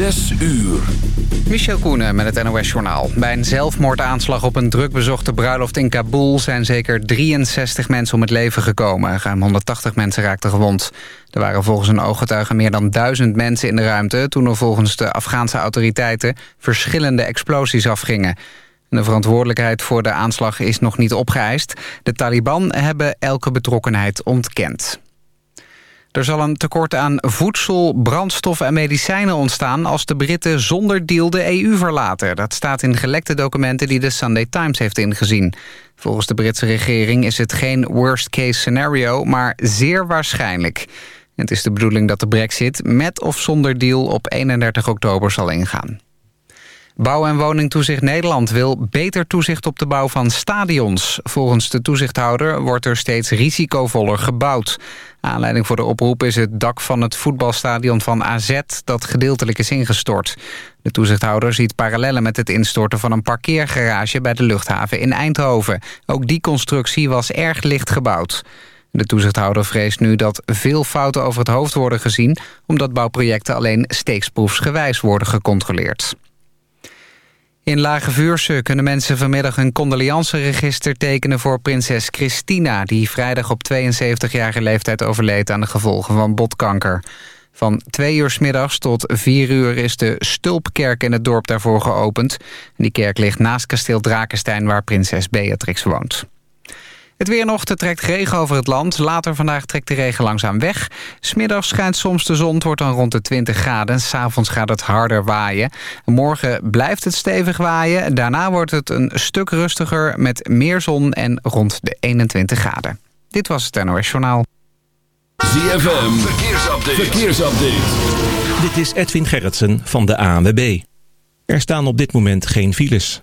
Zes uur. Michel Koenen met het NOS-journaal. Bij een zelfmoordaanslag op een drukbezochte bruiloft in Kabul... zijn zeker 63 mensen om het leven gekomen. Ruim 180 mensen raakten gewond. Er waren volgens een ooggetuige meer dan duizend mensen in de ruimte... toen er volgens de Afghaanse autoriteiten verschillende explosies afgingen. De verantwoordelijkheid voor de aanslag is nog niet opgeëist. De Taliban hebben elke betrokkenheid ontkend. Er zal een tekort aan voedsel, brandstof en medicijnen ontstaan... als de Britten zonder deal de EU verlaten. Dat staat in gelekte documenten die de Sunday Times heeft ingezien. Volgens de Britse regering is het geen worst-case scenario... maar zeer waarschijnlijk. Het is de bedoeling dat de brexit met of zonder deal op 31 oktober zal ingaan. Bouw- en woningtoezicht Nederland wil beter toezicht op de bouw van stadions. Volgens de toezichthouder wordt er steeds risicovoller gebouwd. Aanleiding voor de oproep is het dak van het voetbalstadion van AZ... dat gedeeltelijk is ingestort. De toezichthouder ziet parallellen met het instorten van een parkeergarage... bij de luchthaven in Eindhoven. Ook die constructie was erg licht gebouwd. De toezichthouder vreest nu dat veel fouten over het hoofd worden gezien... omdat bouwprojecten alleen steeksproefsgewijs worden gecontroleerd. In Lage Vuurse kunnen mensen vanmiddag een condoleanceregister tekenen voor prinses Christina... die vrijdag op 72-jarige leeftijd overleed aan de gevolgen van botkanker. Van twee uur s middags tot vier uur is de Stulpkerk in het dorp daarvoor geopend. Die kerk ligt naast kasteel Drakenstein waar prinses Beatrix woont. Het weer nog, er trekt regen over het land. Later vandaag trekt de regen langzaam weg. Smiddags schijnt soms de zon, het wordt dan rond de 20 graden. S'avonds gaat het harder waaien. Morgen blijft het stevig waaien. Daarna wordt het een stuk rustiger met meer zon en rond de 21 graden. Dit was het NOS Journaal. ZFM, verkeersupdate. verkeersupdate. Dit is Edwin Gerritsen van de ANWB. Er staan op dit moment geen files.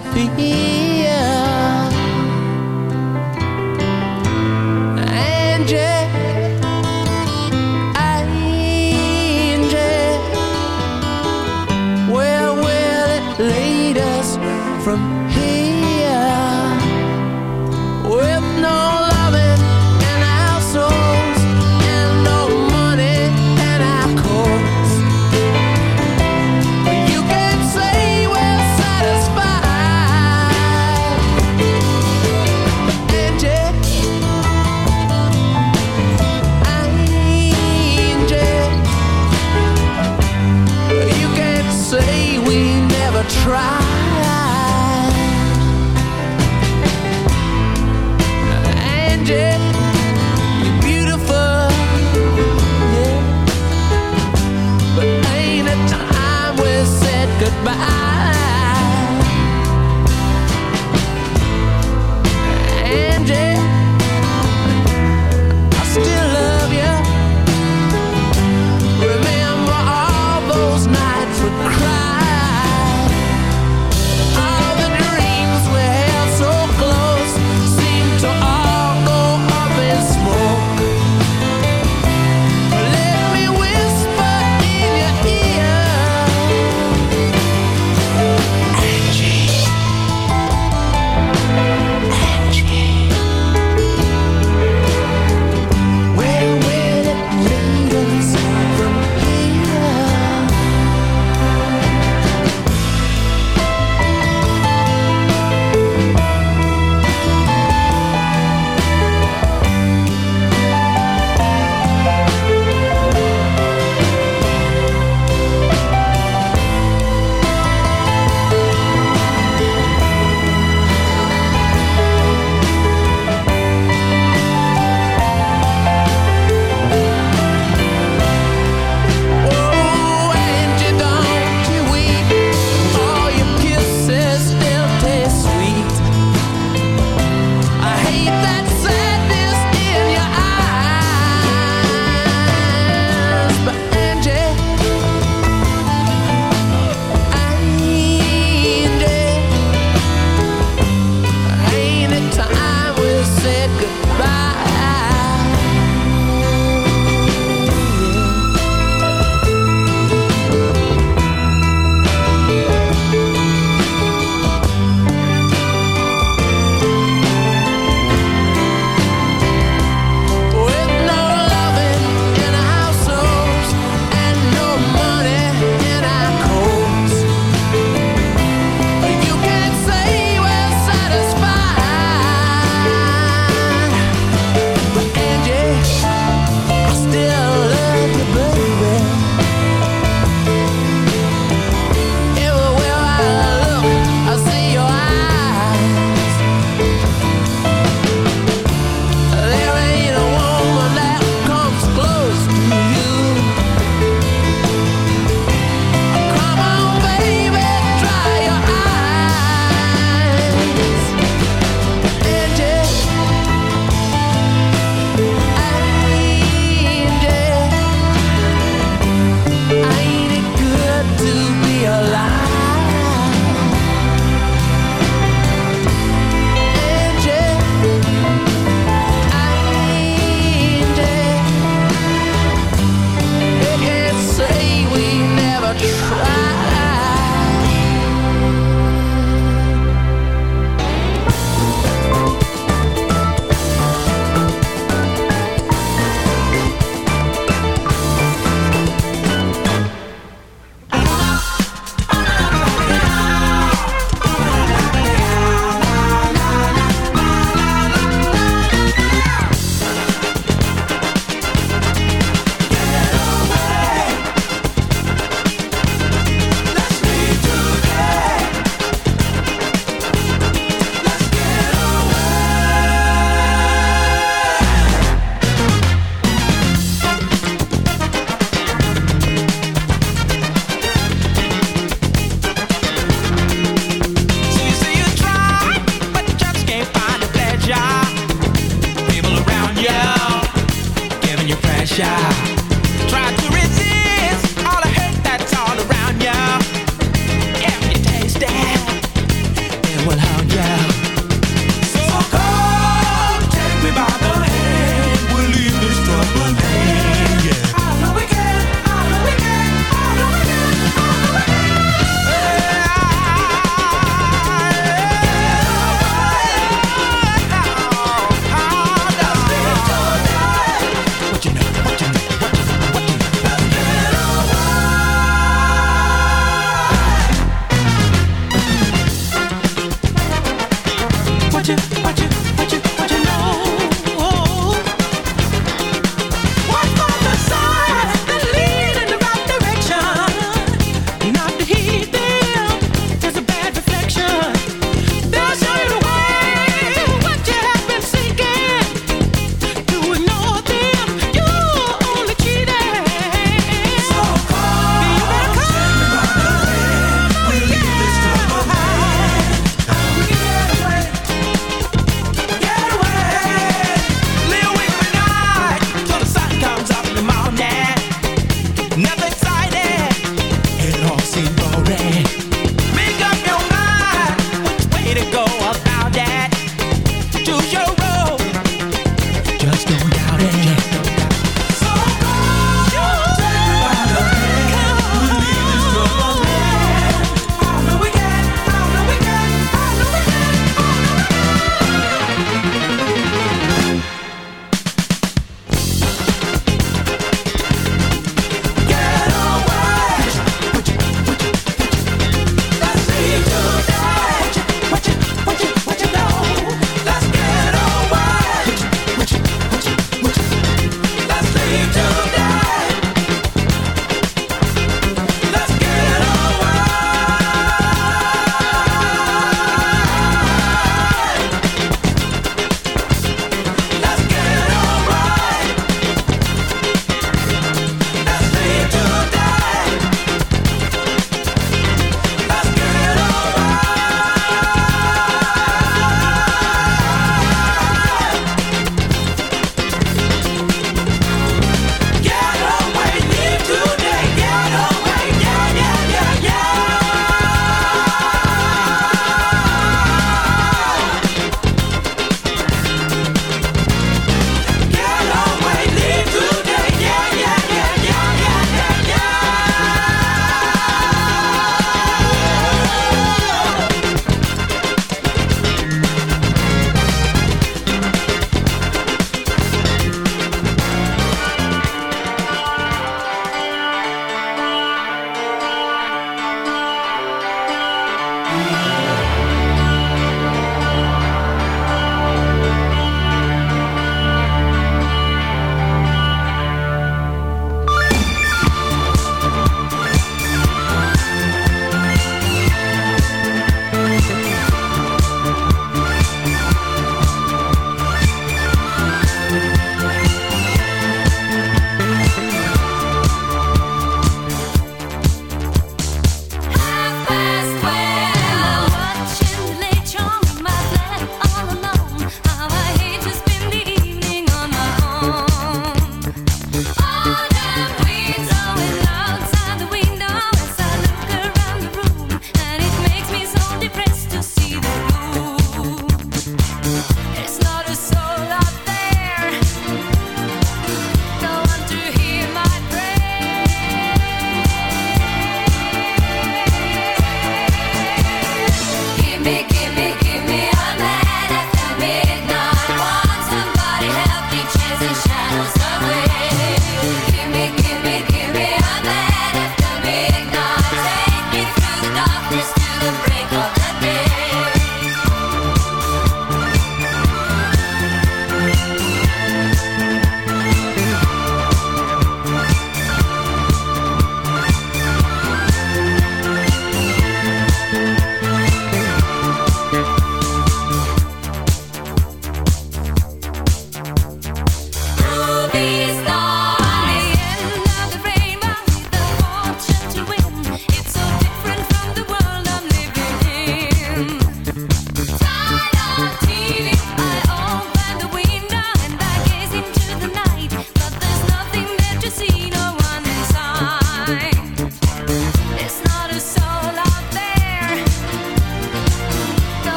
philosophy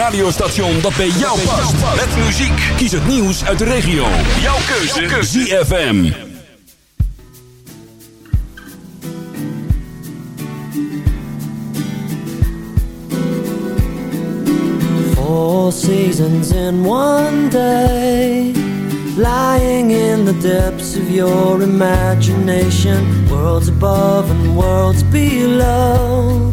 radiostation dat bij jou past. Met muziek. Kies het nieuws uit de regio. Jouw keuze. ZFM. Four seasons in one day Lying in the depths of your imagination Worlds above and worlds below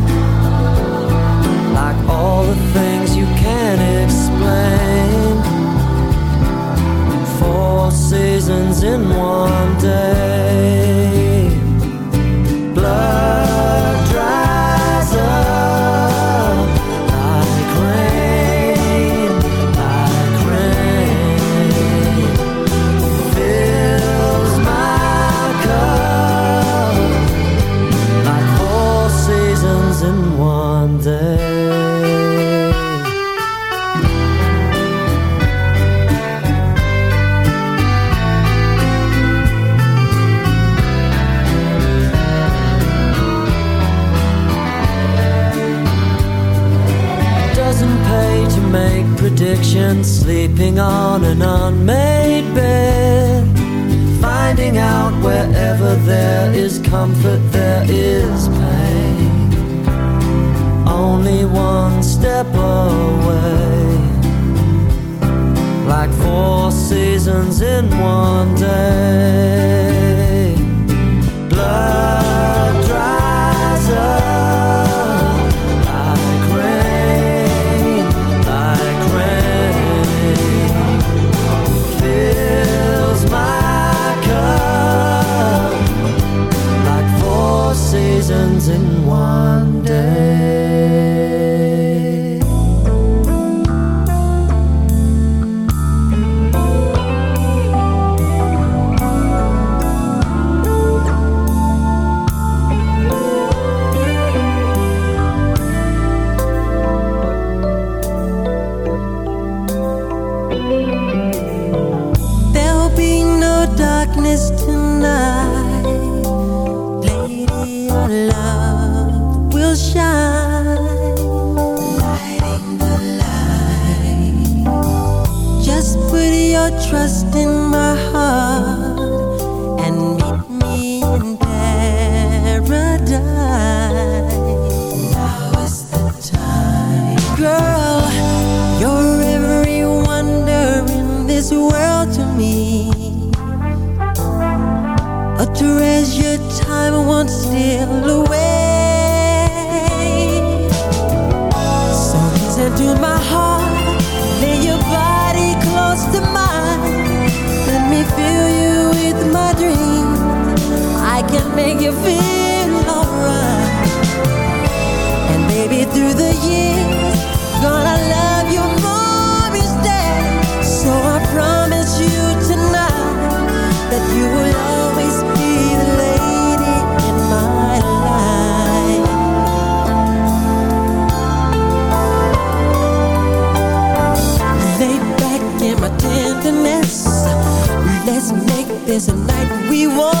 be no darkness tonight. Lady, your love will shine. Lighting the light. Just put your trust in my heart won't away. So listen to my heart, lay your body close to mine. Let me fill you with my dreams. I can make you feel alright. And baby, through the years, we won't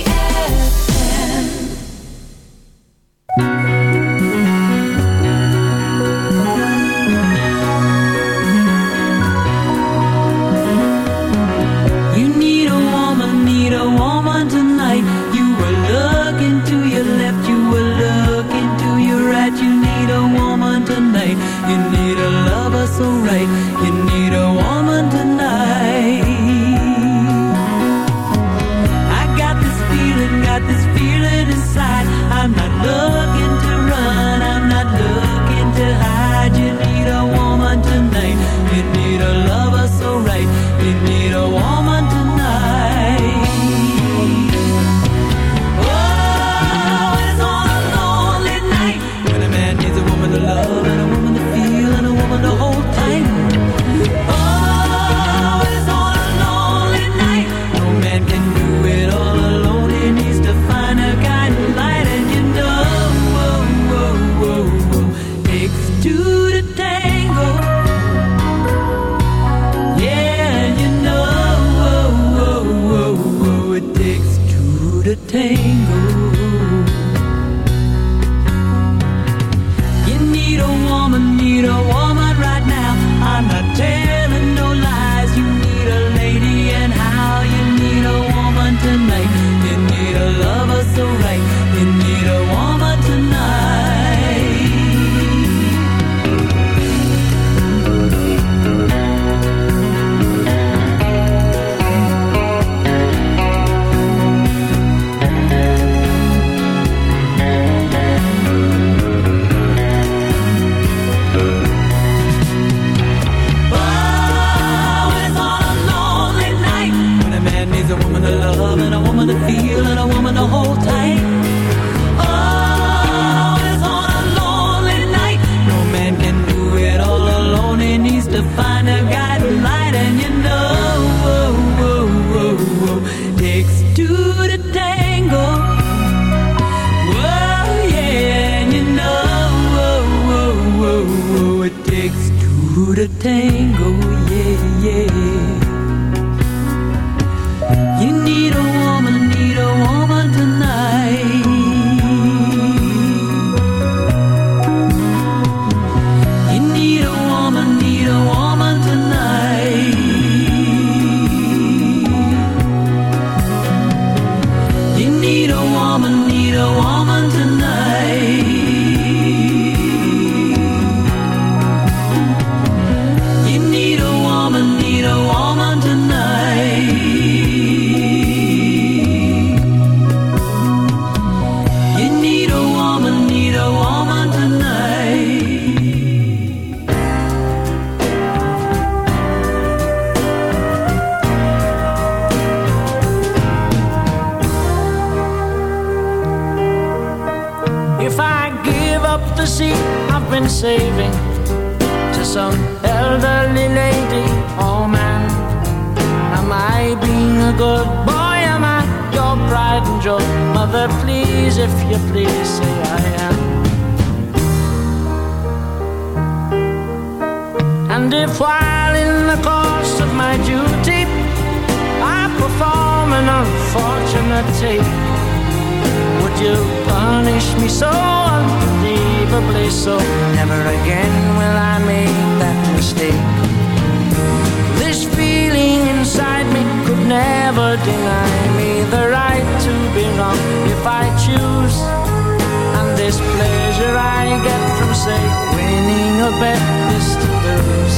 to lose.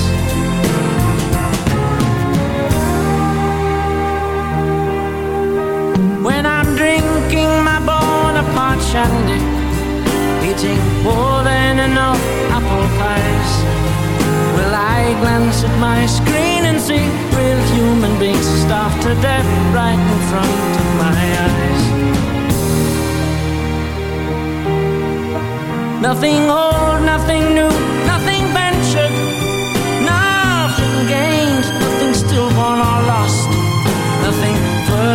When I'm drinking my Bonaparte shandy, eating more than enough apple pies, will I glance at my screen and see real human beings starved to death right in front of my eyes? Nothing old, nothing new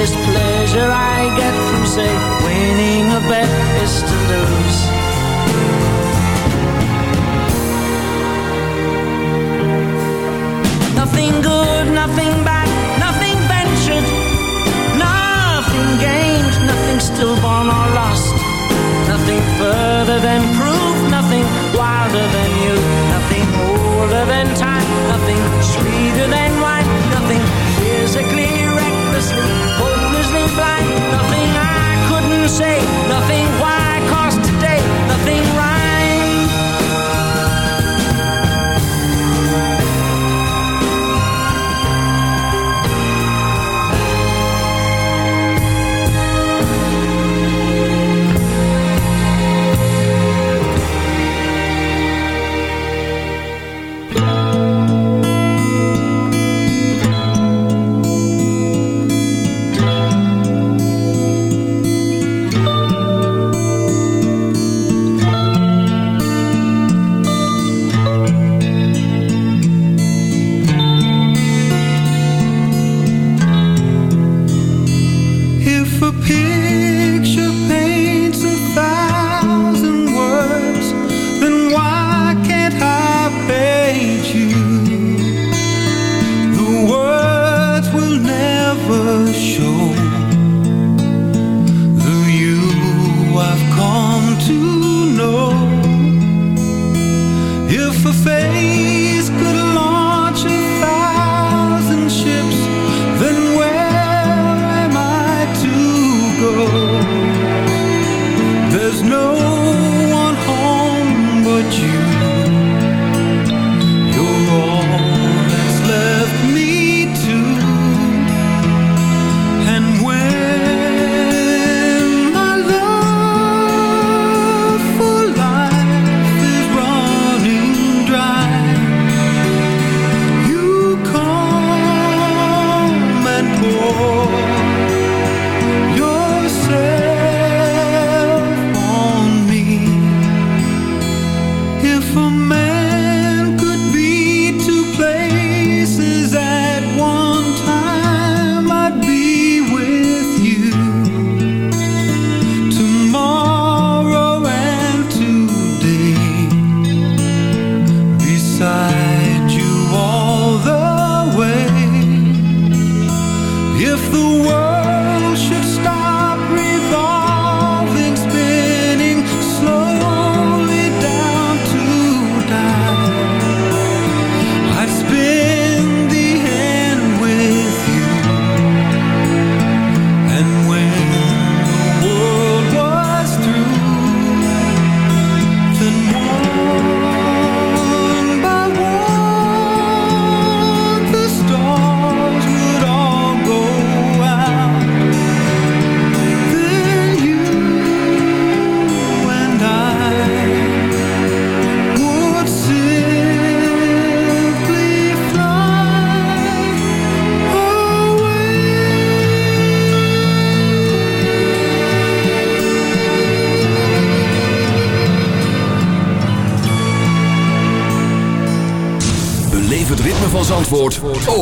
this pleasure I say nothing.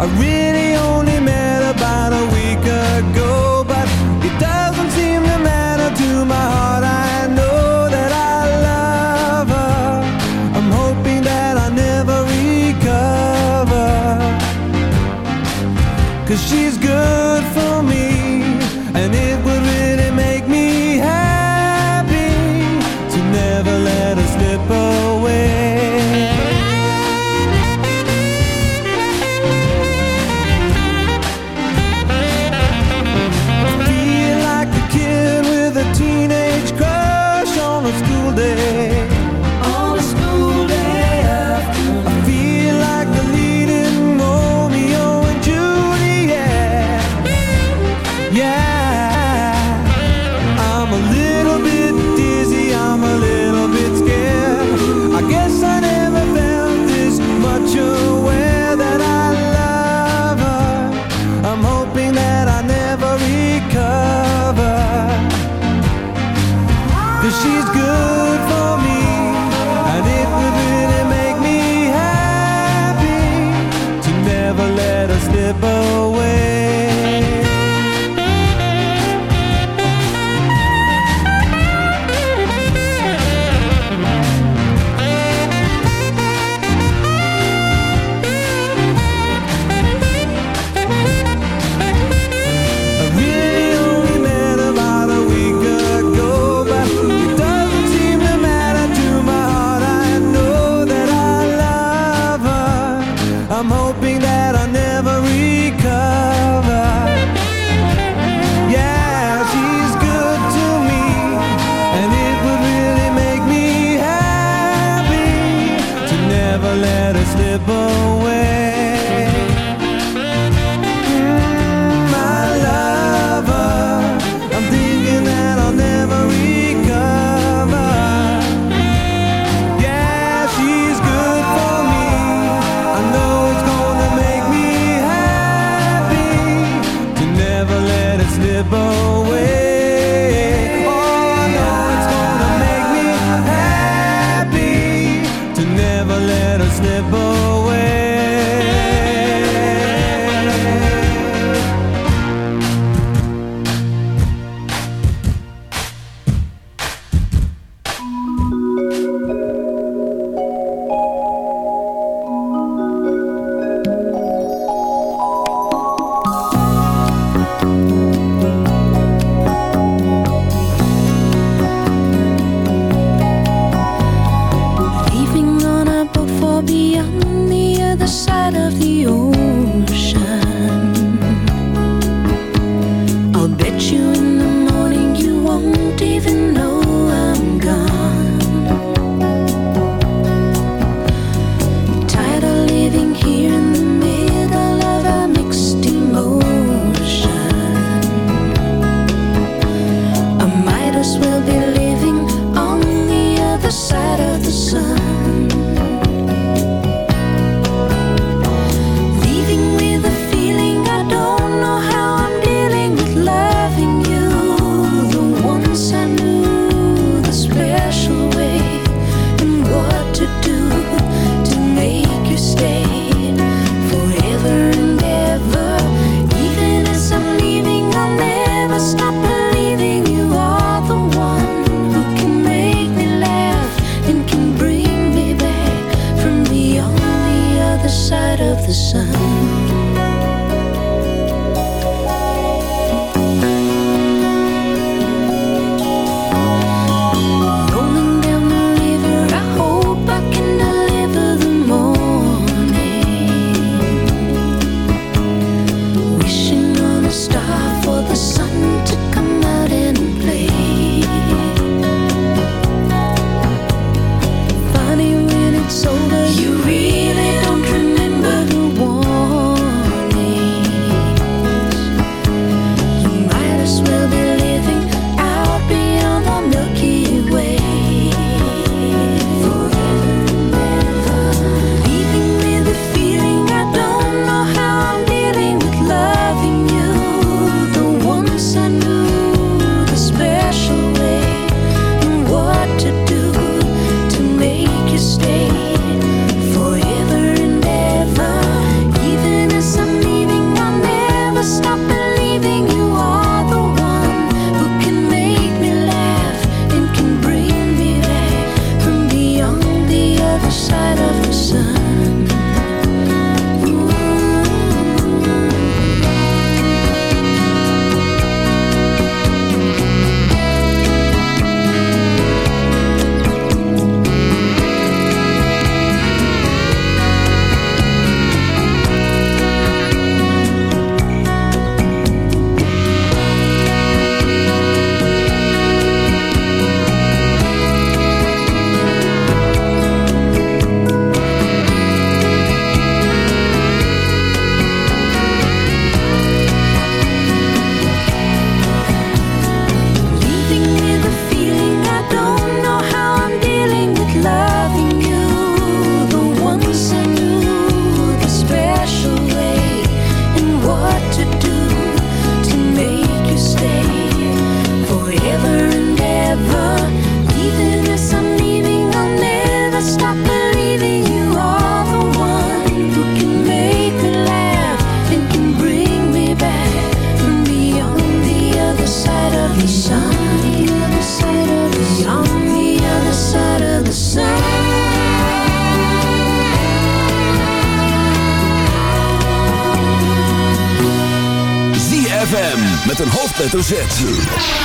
I really only met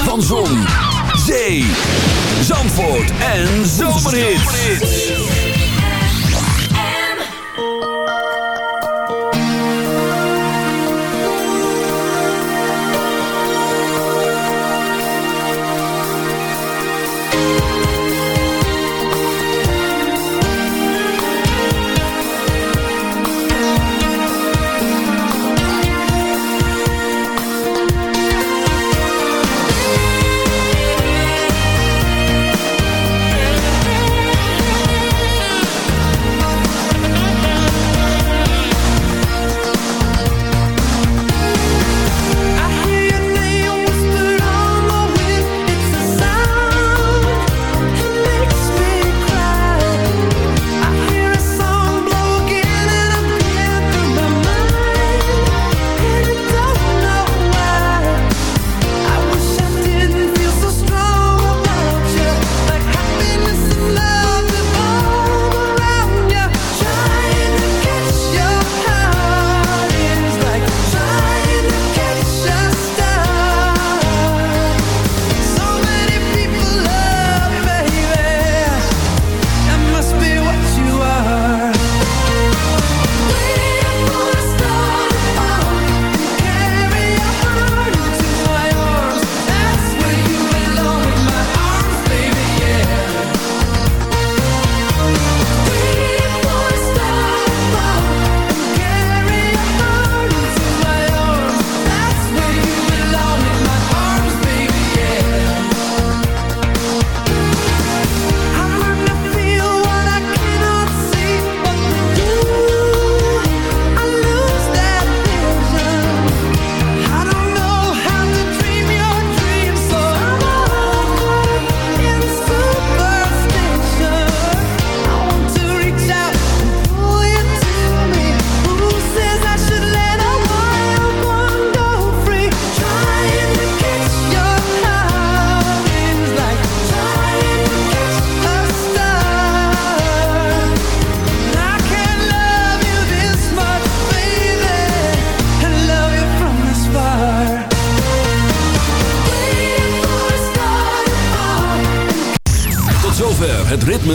Van Zon,